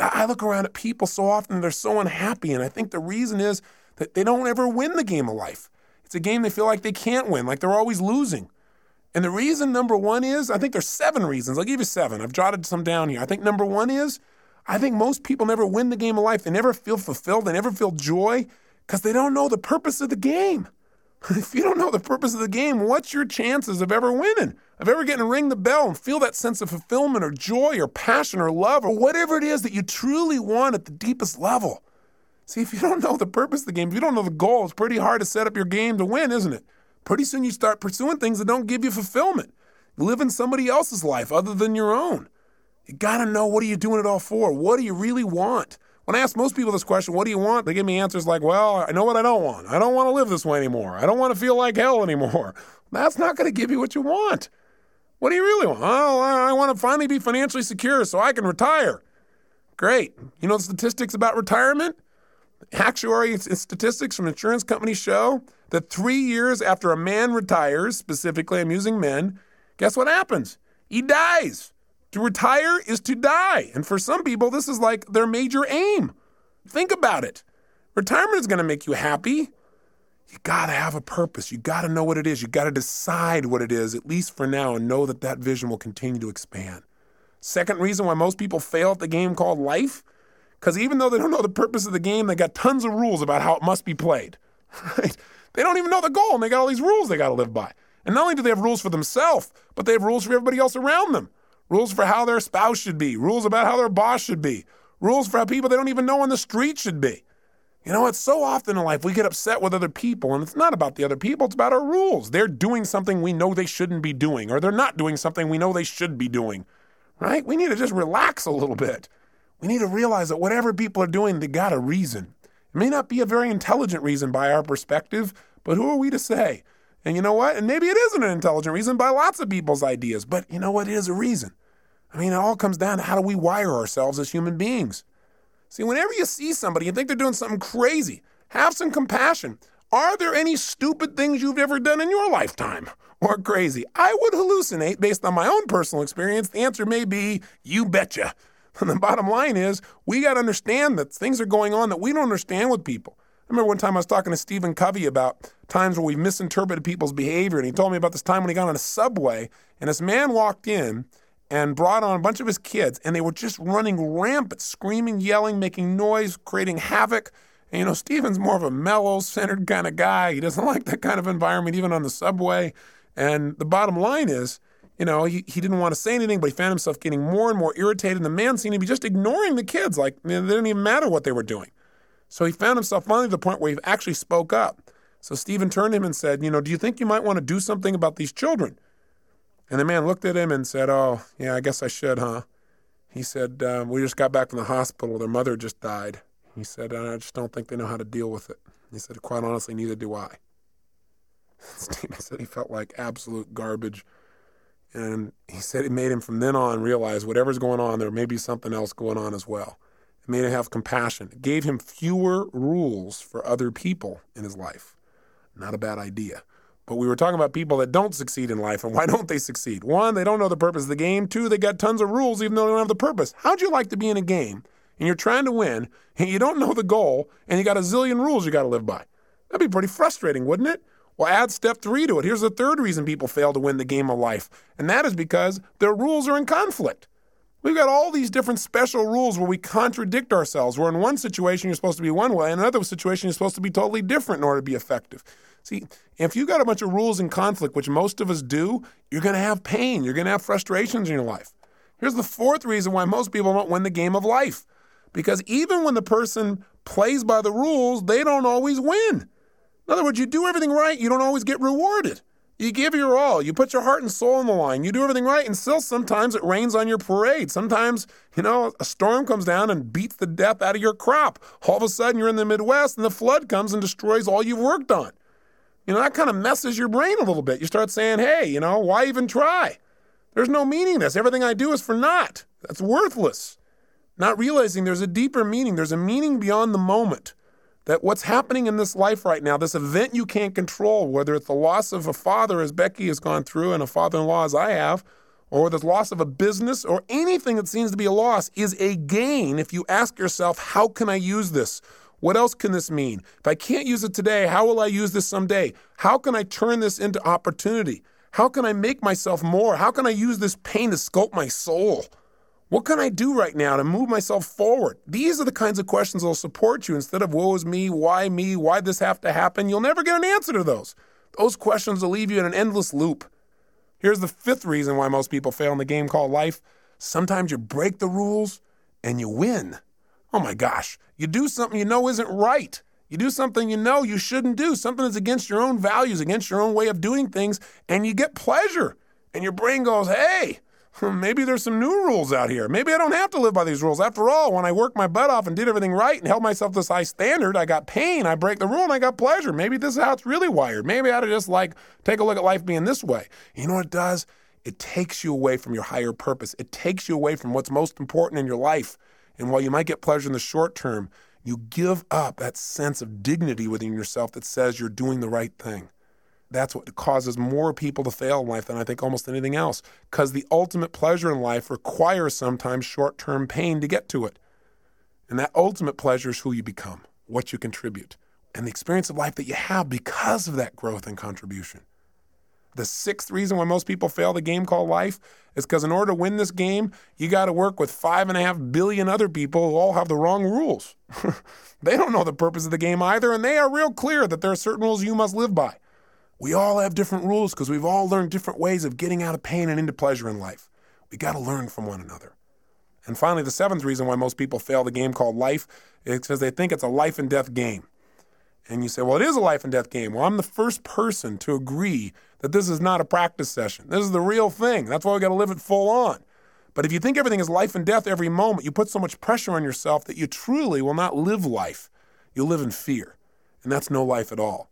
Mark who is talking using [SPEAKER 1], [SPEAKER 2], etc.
[SPEAKER 1] I look around at people so often, they're so unhappy. And I think the reason is that they don't ever win the game of life. It's a game they feel like they can't win, like they're always losing. And the reason number one is, I think there's seven reasons. I'll give you seven. I've jotted some down here. I think number one is, I think most people never win the game of life. They never feel fulfilled. They never feel joy because they don't know the purpose of the game. if you don't know the purpose of the game, what's your chances of ever winning? Of ever getting to ring the bell and feel that sense of fulfillment or joy or passion or love or whatever it is that you truly want at the deepest level? See, if you don't know the purpose of the game, if you don't know the goal, it's pretty hard to set up your game to win, isn't it? Pretty soon you start pursuing things that don't give you fulfillment, living somebody else's life other than your own. You got to know what are you doing it all for? What do you really want? When I ask most people this question, what do you want? They give me answers like, well, I know what I don't want. I don't want to live this way anymore. I don't want to feel like hell anymore. That's not going to give you what you want. What do you really want? Oh, I want to finally be financially secure so I can retire. Great. You know the statistics about retirement? Actuary statistics from insurance companies show that three years after a man retires, specifically I'm using men, guess what happens? He dies. To retire is to die. And for some people, this is like their major aim. Think about it. Retirement is going to make you happy. You got to have a purpose. You got to know what it is. You got to decide what it is, at least for now, and know that that vision will continue to expand. Second reason why most people fail at the game called life, because even though they don't know the purpose of the game, they got tons of rules about how it must be played. Right? They don't even know the goal, and they got all these rules they got to live by. And not only do they have rules for themselves, but they have rules for everybody else around them rules for how their spouse should be, rules about how their boss should be, rules for how people they don't even know on the street should be. You know, it's so often in life we get upset with other people, and it's not about the other people, it's about our rules. They're doing something we know they shouldn't be doing, or they're not doing something we know they should be doing, right? We need to just relax a little bit. We need to realize that whatever people are doing, they got a reason. It may not be a very intelligent reason by our perspective, but who are we to say? And you know what? And maybe it isn't an intelligent reason by lots of people's ideas, but you know what? It is a reason. I mean, it all comes down to how do we wire ourselves as human beings. See, whenever you see somebody and think they're doing something crazy, have some compassion. Are there any stupid things you've ever done in your lifetime? Or crazy? I would hallucinate based on my own personal experience. The answer may be, you betcha. And the bottom line is, we got to understand that things are going on that we don't understand with people. I remember one time I was talking to Stephen Covey about times where we misinterpreted people's behavior, and he told me about this time when he got on a subway, and this man walked in and brought on a bunch of his kids, and they were just running rampant, screaming, yelling, making noise, creating havoc. And, you know, Stephen's more of a mellow, centered kind of guy. He doesn't like that kind of environment, even on the subway. And the bottom line is, you know, he, he didn't want to say anything, but he found himself getting more and more irritated. And the man seemed to be just ignoring the kids, like you know, it didn't even matter what they were doing. So he found himself finally to the point where he actually spoke up. So Stephen turned to him and said, You know, do you think you might want to do something about these children? And the man looked at him and said, Oh, yeah, I guess I should, huh? He said, uh, We just got back from the hospital. Their mother just died. He said, I just don't think they know how to deal with it. He said, Quite honestly, neither do I. Stephen said he felt like absolute garbage. And he said it made him from then on realize whatever's going on, there may be something else going on as well. It made him have compassion. It gave him fewer rules for other people in his life. Not a bad idea. But we were talking about people that don't succeed in life and why don't they succeed? One, they don't know the purpose of the game. Two, they got tons of rules even though they don't have the purpose. How'd you like to be in a game and you're trying to win and you don't know the goal and you got a zillion rules you got to live by? That'd be pretty frustrating, wouldn't it? Well, add step three to it. Here's the third reason people fail to win the game of life, and that is because their rules are in conflict. We've got all these different special rules where we contradict ourselves. Where in one situation you're supposed to be one way, in another situation you're supposed to be totally different in order to be effective. See, if you got a bunch of rules in conflict, which most of us do, you're going to have pain. You're going to have frustrations in your life. Here's the fourth reason why most people don't win the game of life. Because even when the person plays by the rules, they don't always win. In other words, you do everything right, you don't always get rewarded. You give your all. You put your heart and soul on the line. You do everything right, and still sometimes it rains on your parade. Sometimes, you know, a storm comes down and beats the death out of your crop. All of a sudden, you're in the Midwest, and the flood comes and destroys all you've worked on. You know, that kind of messes your brain a little bit. You start saying, hey, you know, why even try? There's no meaning this. Everything I do is for naught. That's worthless. Not realizing there's a deeper meaning. There's a meaning beyond the moment that what's happening in this life right now, this event you can't control, whether it's the loss of a father, as Becky has gone through, and a father in law, as I have, or the loss of a business or anything that seems to be a loss is a gain if you ask yourself, how can I use this? What else can this mean? If I can't use it today, how will I use this someday? How can I turn this into opportunity? How can I make myself more? How can I use this pain to sculpt my soul? What can I do right now to move myself forward? These are the kinds of questions that will support you instead of woe is me, why me, why this have to happen. You'll never get an answer to those. Those questions will leave you in an endless loop. Here's the fifth reason why most people fail in the game called life. Sometimes you break the rules and you win. Oh my gosh, you do something you know isn't right. You do something you know you shouldn't do, something that's against your own values, against your own way of doing things, and you get pleasure. And your brain goes, hey, hmm, maybe there's some new rules out here. Maybe I don't have to live by these rules. After all, when I worked my butt off and did everything right and held myself to this high standard, I got pain, I break the rule, and I got pleasure. Maybe this is how it's really wired. Maybe I ought to just like take a look at life being this way. You know what it does? It takes you away from your higher purpose. It takes you away from what's most important in your life. And while you might get pleasure in the short term, you give up that sense of dignity within yourself that says you're doing the right thing. That's what causes more people to fail in life than I think almost anything else. Because the ultimate pleasure in life requires sometimes short term pain to get to it. And that ultimate pleasure is who you become, what you contribute, and the experience of life that you have because of that growth and contribution. The sixth reason why most people fail the game called life is because in order to win this game, you got to work with five and a half billion other people who all have the wrong rules. they don't know the purpose of the game either, and they are real clear that there are certain rules you must live by. We all have different rules because we've all learned different ways of getting out of pain and into pleasure in life. We got to learn from one another. And finally, the seventh reason why most people fail the game called life is because they think it's a life and death game. And you say, well, it is a life and death game. Well, I'm the first person to agree that this is not a practice session. This is the real thing. That's why we got to live it full on. But if you think everything is life and death every moment, you put so much pressure on yourself that you truly will not live life. You'll live in fear. And that's no life at all.